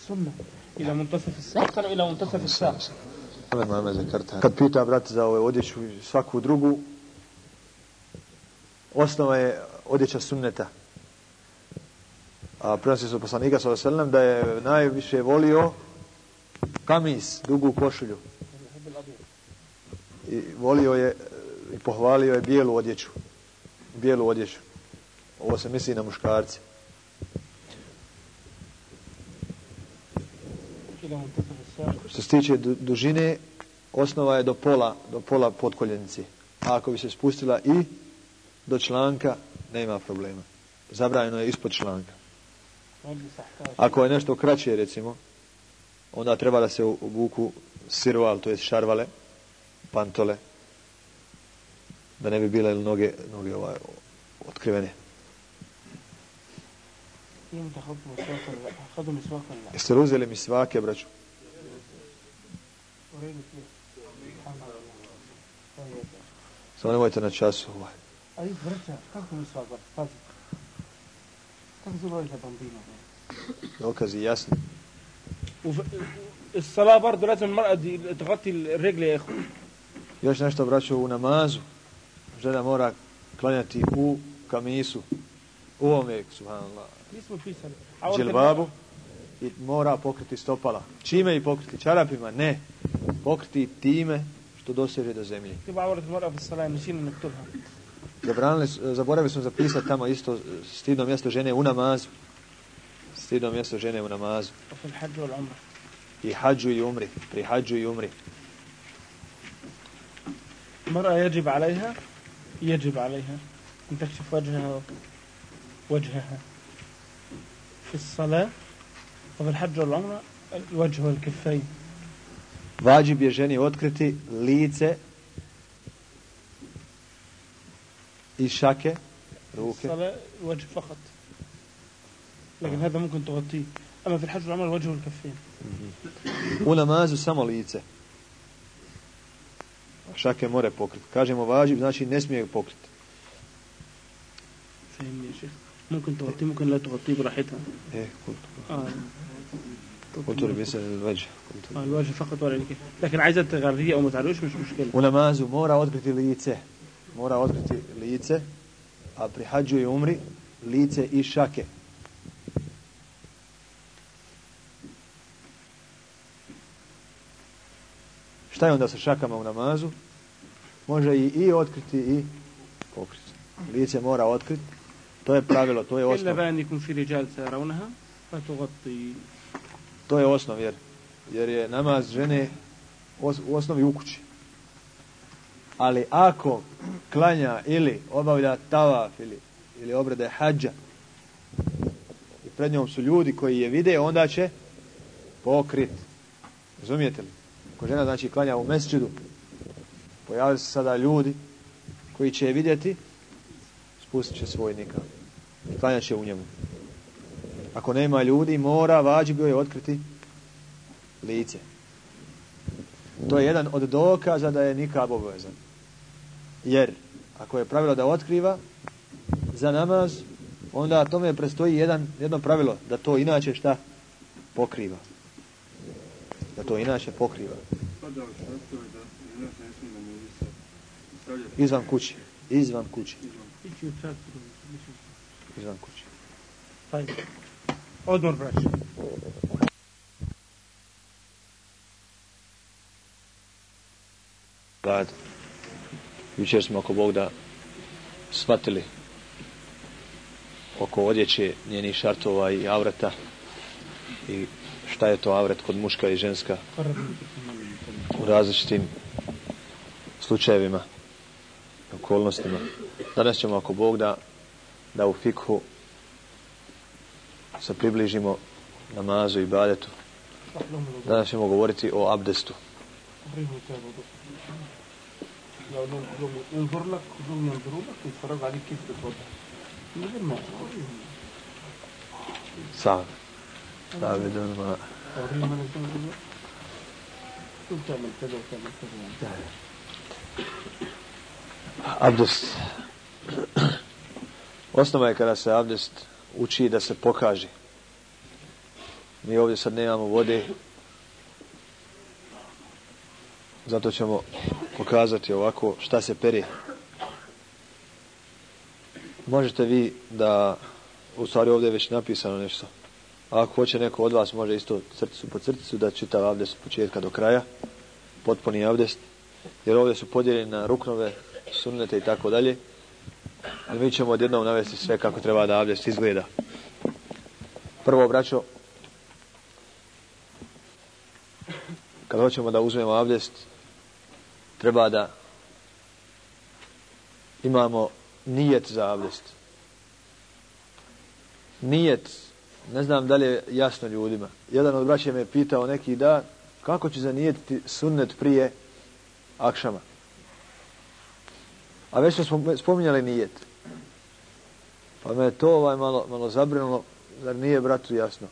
C: السنة إلى منتصف الساق كانوا إلى منتصف الساق
A: Ove mame zakrta. Kad pita brat za ove odjeću i svaku drugu, osnova je odjeća sunneta. a prenosi se poslanika sa veselnem da je najviše volio kamis, dugu košulju. I volio je i pohvalio je bijelu odjeću. Bijelu odjeću. Ovo se misli na muškarci. Što se tiče dužine, osnova je do pola, do pola podkoljenici. A ako bi se spustila i do članka, nema problema. Zabranjeno je ispod članka. Ako je nešto kraće, recimo, onda treba da se buku sirval, to je šarvale, pantole, da ne bi bile noge, noge ovaj, otkrivene. Jeste li uzeli mi svake, braću? Samo nemojte na času. Ovaj.
C: A vrća, kako mi svak, pazite
A: Dokazi jasni.
C: وف... الصلاة برضه لازم المرأة دي تغطي الرجل يا إخوة
A: Još nešto, braću, u namazu. Žena mora klanjati u kamisu. U ovome, subhanallah,
C: اسمه في سنة
A: džilbabu i mora pokriti stopala. Čime i pokriti? Čarapima? Ne. Pokriti time što doseže do zemlje.
C: تبقى عورة المرأة في الصلاة نسينا نكتبها
A: Zabranili, su- zaboravili smo zapisati tamo isto stidno mjesto žene u namazu. Stidno mjesto žene u namazu.
C: وفي الحج والعمرة
A: I hađu i umri. Pri hađu i umri.
C: المرأة يجب عليها يجب عليها أن تكشف وجهها وجهها في الصلاة وفي الحج والعمرة الوجه والكفين
A: Vađib je ženi otkriti lice šake, ruke.
C: الصلاة الوجه فقط لكن هذا ممكن تغطيه أما في الحج والعمرة الوجه والكفين
A: U namazu samo lice. Šake more pokriti. Kažemo vađib, znači ne smije pokriti.
C: ممكن تغطيه ممكن لا تغطيه براحتها
A: E,
C: آه.
A: kultur bi se vađa.
C: آه الوجه فقط ولا لكن عايزة تغريه أو ما تعرفش مش مشكلة
A: namazu mora otkriti lice. mora otkriti lice, a pri hađu i umri lice i šake. Šta je onda sa šakama u namazu? Može i, i otkriti i pokriti. Lice mora otkriti. To je pravilo, to je osnov. To je osnov jer, jer je namaz žene u osnovi u kući. Ali ako klanja ili obavlja tavaf ili, ili obrade hađa i pred njom su ljudi koji je vide, onda će pokrit. Razumijete li? Ako žena znači klanja u mesčidu, pojavili se sada ljudi koji će je vidjeti, spustit će svoj nikam. I klanjat će u njemu. Ako nema ljudi, mora vađibio je otkriti lice. To je jedan od dokaza da je nikab obavezan. Jer ako je pravilo da otkriva za namaz, onda tome prestoji jedan, jedno pravilo, da to inače šta pokriva. Da to inače pokriva. Izvan kući. Izvan kući.
B: Izvan
A: kući.
C: Odmor braća.
A: God. Jučer smo ako Bog da shvatili oko odjeće njenih šartova i avrata i šta je to avret kod muška i ženska u različitim slučajevima i okolnostima. Danas ćemo ako Bog da, da u fikhu se približimo namazu i
C: baljetu.
A: Danas ćemo govoriti o abdestu.
C: أخرجه كتاب الوضوء لو لهم لهم ينظر لك كلهم ينظروا لك ويتفرجوا عليك كيف تتوضا من غير ما
A: صعب صعب بدون ما
C: أوريهم أنا شو الوضوء شو بتعمل كذا وتعمل كذا يعني.
A: Abdest. Osnova je kada se abdest uči da se pokaže. Mi ovdje sad nemamo vode, zato ćemo pokazati ovako šta se pere. Možete vi da, u stvari ovdje je već napisano nešto, a ako hoće neko od vas može isto crticu po crticu da čita abdest od početka do kraja, potpuni abdest, jer ovdje su podijeljeni na ruknove, sunnete i tako dalje. Ali mi ćemo odjednom navesti sve kako treba da abdest izgleda. Prvo, braćo, kad hoćemo da uzmemo abdest, treba da imamo nijet za abdest. Nijet, ne znam da li je jasno ljudima. Jedan od braća me je pitao neki dan kako će zanijetiti sunnet prije akšama. A već smo spominjali nijet. Pa me je to ovaj malo, malo zabrinulo, zar nije bratu jasno.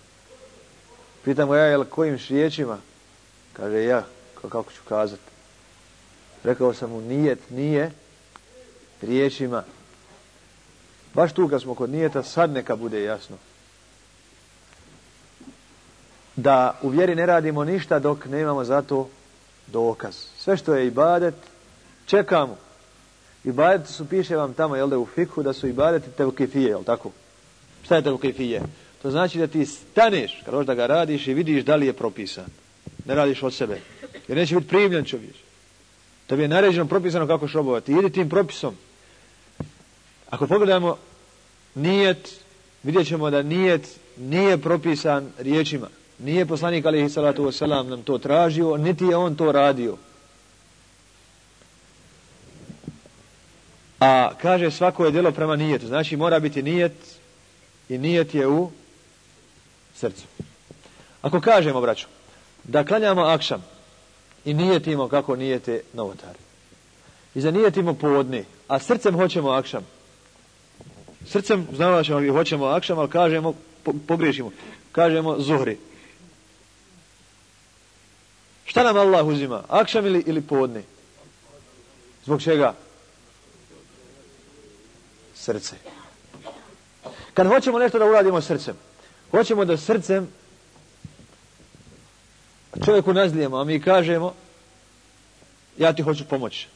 A: Pitamo ja, jel kojim riječima? Kaže ja, kako ću kazati. Rekao sam mu, nijet nije riječima. Baš tu kad smo kod nijeta, sad neka bude jasno. Da u vjeri ne radimo ništa dok nemamo za to dokaz. Sve što je ibadet, čekamo. Ibadet su, piše vam tamo, jel da u fikhu, da su ibadeti tevkifije, jel tako? Šta je tevkifije? To znači da ti staneš, kad da ga radiš i vidiš da li je propisan. Ne radiš od sebe. Jer neće biti primljen čovjek. To bi je naređeno propisano kako šrobovati. Idi tim propisom. Ako pogledamo nijet, vidjet ćemo da nijet nije propisan riječima. Nije poslanik alihi salatu wasalam nam to tražio, niti je on to radio. A kaže svako je djelo prema nijetu. Znači mora biti nijet i nijet je u srcu. Ako kažemo, braću, da klanjamo akšam i nijetimo kako nijete novotari. I zanijetimo podne, a srcem hoćemo akšam. Srcem znamo ćemo i hoćemo akšam, ali kažemo, po, pogriješimo. Kažemo zuhri. Šta nam Allah uzima? Akšam ili, ili podne? Zbog čega? Srce. Kad hoćemo nešto da uradimo srcem, hoćemo da srcem čovjeku nazlijemo, a mi kažemo ja ti hoću pomoći.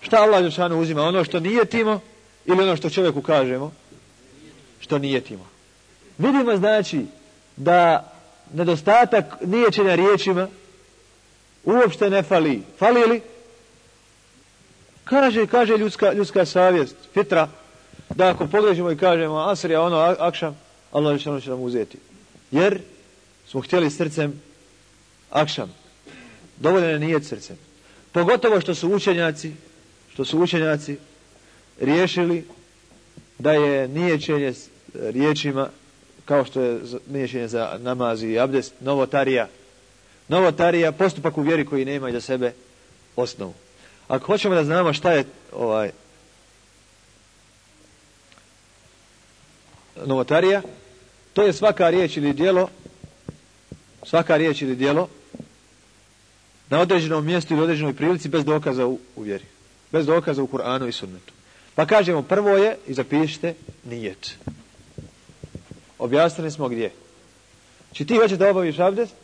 A: Šta Allah Đelšanu uzima? Ono što nije timo ili ono što čovjeku kažemo? Što nije timo. Vidimo znači da nedostatak niječenja riječima uopšte ne fali. Fali li? Kaže, kaže ljudska, ljudska savjest, fitra, da ako pogrežimo i kažemo asrija ono akšam, Allah će će nam uzeti. Jer smo htjeli srcem akšam. Dovoljno je nije srcem. Pogotovo što su učenjaci, što su učenjaci riješili da je niječenje riječima kao što je niječenje za namaz i abdest, novotarija. Novotarija, postupak u vjeri koji nema za sebe osnovu. Ako hoćemo da znamo šta je ovaj novotarija, to je svaka riječ ili djelo, svaka riječ ili djelo na određenom mjestu ili određenoj prilici bez dokaza u, u vjeri. Bez dokaza u Kur'anu i sunnetu. Pa kažemo, prvo je, i zapišite, nijet. Objasnili smo gdje. Či ti hoćeš da obaviš abdest?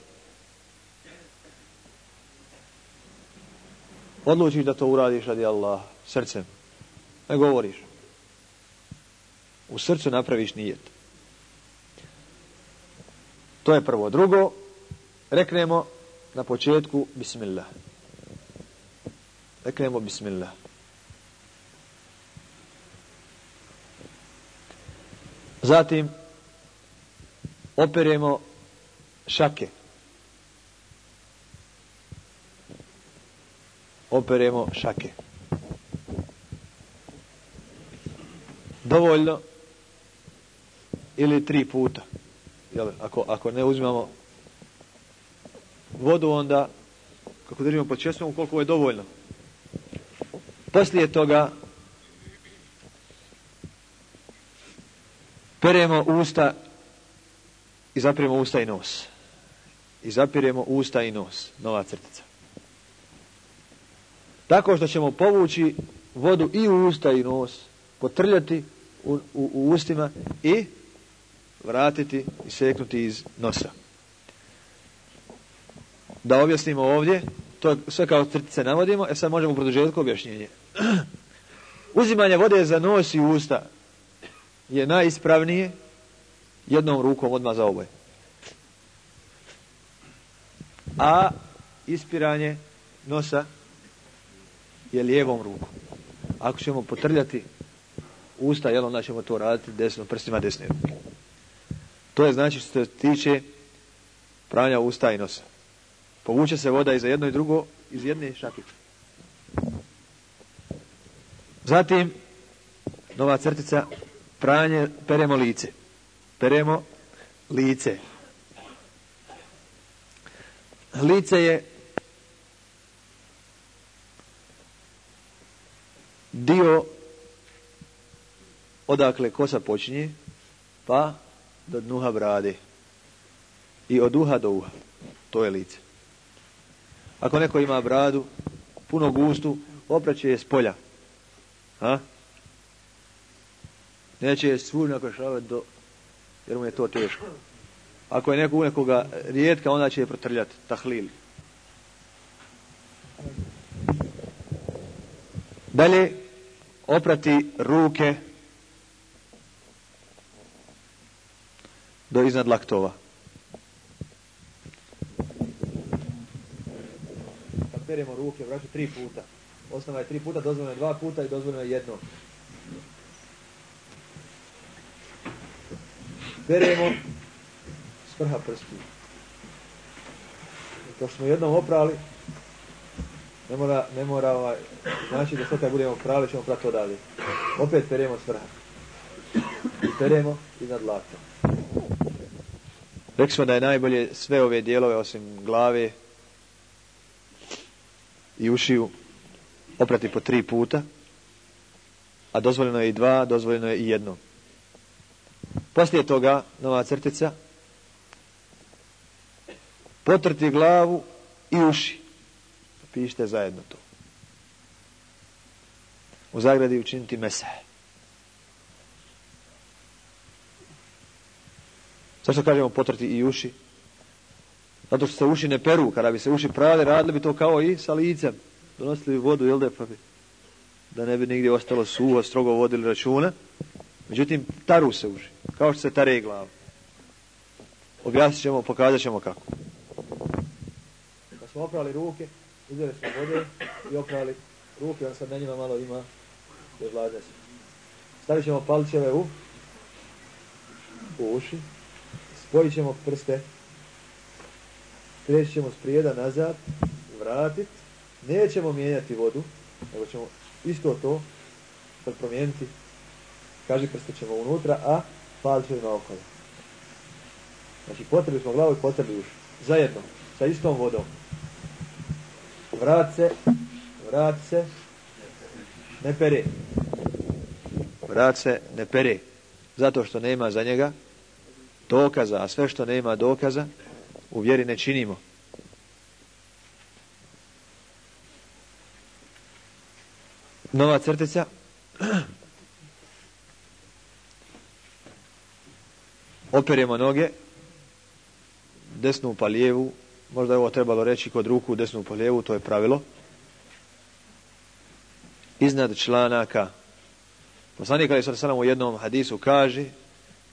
A: Odlučiš da to uradiš radi Allah, srcem. Ne govoriš. U srcu napraviš nijet. To je prvo. Drugo, reknemo na početku bismillah. Reknemo bismillah. Zatim operemo šake. Operemo šake. Dovoljno ili tri puta. Jel, ako, ako ne uzmemo vodu, onda kako držimo pod česmom, koliko je dovoljno. Poslije toga peremo usta i zapiremo usta i nos. I zapiremo usta i nos. Nova crtica. Tako što ćemo povući vodu i u usta i nos, potrljati u, u, u ustima i vratiti i seknuti iz nosa. Da objasnimo ovdje, to sve kao crtice navodimo, e sad možemo u produžetku objašnjenje. Uzimanje vode za nos i usta je najispravnije jednom rukom odmah za oboje. A ispiranje nosa je lijevom rukom. Ako ćemo potrljati usta, jel onda ćemo to raditi desno, prstima desne ruke. To je znači što se tiče pranja usta i nosa. Povuče se voda i jedno i drugo iz jedne šakice. Zatim nova crtica, pranje, peremo lice. Peremo lice. Lice je dio odakle kosa počinje, pa do dnuha brade. I od uha do uha. To je lice. Ako neko ima bradu, puno gustu, opraće je s polja. A? Neće je svu nakošavati do, jer mu je to teško. Ako je neko u nekoga rijetka, onda će je protrljati, tahlil. Dalje, oprati ruke do iznad laktova. Peremo ruke, vraću tri puta. Osnova je tri puta, dozvoljeno je dva puta i dozvoljeno je jedno. Peremo s vrha prstiju. To smo jednom oprali, ne mora, ne mora ovaj, znači da sad kad budemo prali ćemo prati odavde. Opet peremo s vrha. I peremo iznad lakta. Rekli smo da je najbolje sve ove dijelove osim glave i ušiju oprati po tri puta, a dozvoljeno je i dva, dozvoljeno je i jedno. Poslije toga, nova crtica, potrti glavu i uši. Pišite zajedno to. U zagradi učiniti mese. Zašto kažemo potrti i uši? Zato što se uši ne peru. Kada bi se uši prali, radili bi to kao i sa licem. Donosili bi vodu, jel da, pa bi, da ne bi nigdje ostalo suho, strogo vodili računa. Međutim, taru se uši. Kao što se tare glava. Objasnit ćemo, pokazat ćemo kako. Kad smo oprali ruke, uzeli smo vode i oprali ruke, on sad na njima malo ima vlade se. Stavit ćemo palčeve u, u uši, spojit ćemo prste, kreći ćemo sprijeda nazad, vratit, nećemo mijenjati vodu, nego ćemo isto to promijeniti, kaži prste ćemo unutra, a palčevima okolo. Znači potrebili smo glavu i potrebili uši. Zajedno, sa istom vodom. Vrat se, vrat se, ne pere. Vrat se, ne pere. Zato što nema za njega dokaza, a sve što nema dokaza u vjeri ne činimo. Nova crtica. Operemo noge, desnu pa lijevu, možda je ovo trebalo reći kod ruku desnu pa lijevu, to je pravilo. Iznad članaka. Poslanik ali sad u jednom hadisu kaže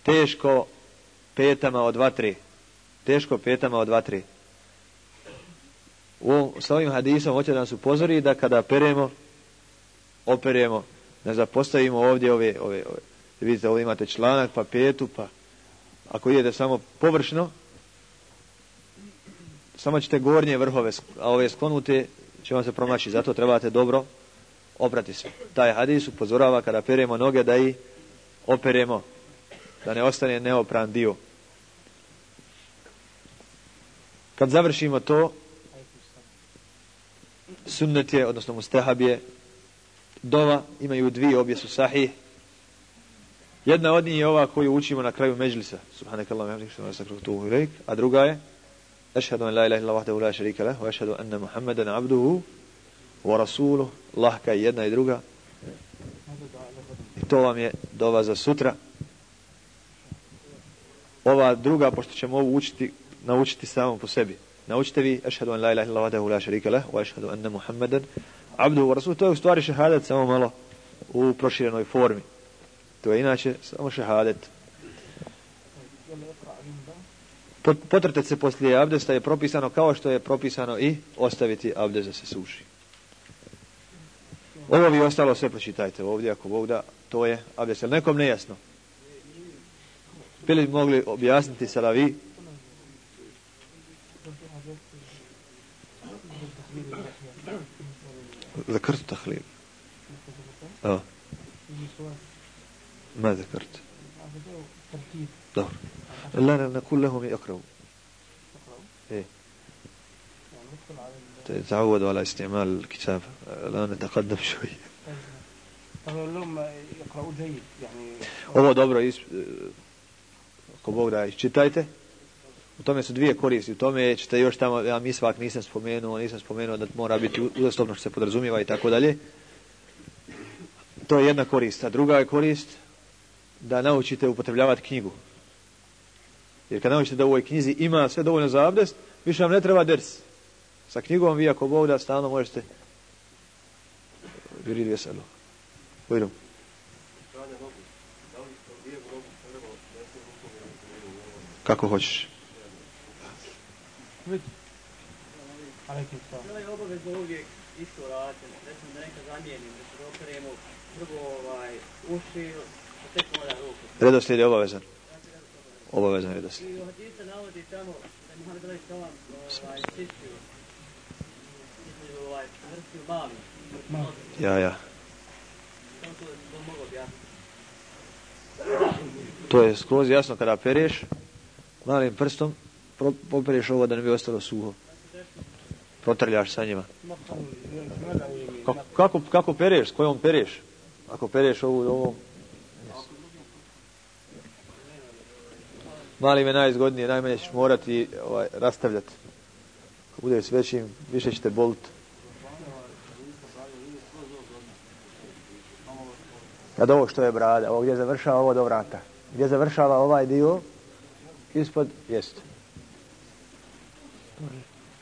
A: teško petama od vatre. Teško petama od vatre. U ovom, s ovim hadisom hoće da nas upozori da kada peremo, operemo, ne zapostavimo ovdje ove, ove, ove. Vidite, ovdje imate članak, pa petu, pa ako idete samo površno, samo ćete gornje vrhove, a ove sklonute će vam se promaći. Zato trebate dobro oprati se. Taj hadis upozorava kada peremo noge da i operemo, da ne ostane neopran dio. Kad završimo to, sunnet je, odnosno mustahab je, dova, imaju dvije, obje su sahih. Jedna od njih je ova koju učimo na kraju međlisa. Subhanakallah, a druga je أشهد أن لا إله إلا وحده لا شريك له وأشهد أن محمدا عبده ورسوله الله kaj jedna i druga i to vam je dova za sutra ova druga pošto ćemo ovu učiti naučiti samo po sebi. Naučite vi ašhadu an la ilaha illa u la šarika lah, wa ašhadu anna muhammeden abduhu rasul. To je u stvari šahadet samo malo u proširenoj formi. To je inače samo šahadet. Potrtet se poslije abdesta je propisano kao što je propisano i ostaviti abdest da se suši. Ovo vi ostalo sve pročitajte ovdje, ako Bog da, to je abdest. Nekom nejasno. Bili mogli objasniti sada vi ذكرت التخليل آه. ما ذكرت.
C: ترتيب
A: لا نقول لهم يقرأوا إيه. تعودوا على استعمال الكتاب. الآن نتقدم شوي.
C: لهم يقرأوا جيد يعني
A: هو dobro آه، قبول عايش читайте U tome su dvije koristi. U tome ćete još tamo, ja misvak nisam spomenuo, nisam spomenuo da mora biti uzastopno što se podrazumijeva i tako dalje. To je jedna korist. A druga je korist da naučite upotrebljavati knjigu. Jer kad naučite da u ovoj knjizi ima sve dovoljno za abdest, više vam ne treba ders. Sa knjigom vi ako Bog da stalno možete Jurid veselo. Bujrum. Kako hoćeš.
C: Alaikum salam.
E: To je obavezno uvijek isto raditi. Recimo da neka zamijenim, da se operemo prvo ovaj, uši, a tek onda ruku.
A: Redoslijed je obavezan. Obavezan redoslijed.
E: I u hadisu navodi tamo da je Muhammed Ali Salam ovaj, čistio između ovaj, vrstiju mali.
C: Mali.
A: Ja, ja.
E: Samo to, to mogu objasniti.
A: To je skroz jasno kada pereš, malim prstom, popereš ovo da ne bi ostalo suho. Protrljaš sa njima. Kako, kako, kako pereš? S kojom pereš? Ako pereš ovu, ovom... Mali me najzgodnije, najmanje ćeš morati ovaj, rastavljati. Ako bude s većim, više ćete boliti. Sad ovo što je brada, ovo gdje završava ovo do vrata. Gdje završava ovaj dio, ispod, jest.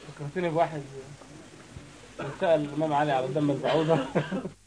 C: فكرتني بواحد سأل الإمام علي على دم البعوضة.